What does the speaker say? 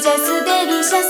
ジャスデリシャスデ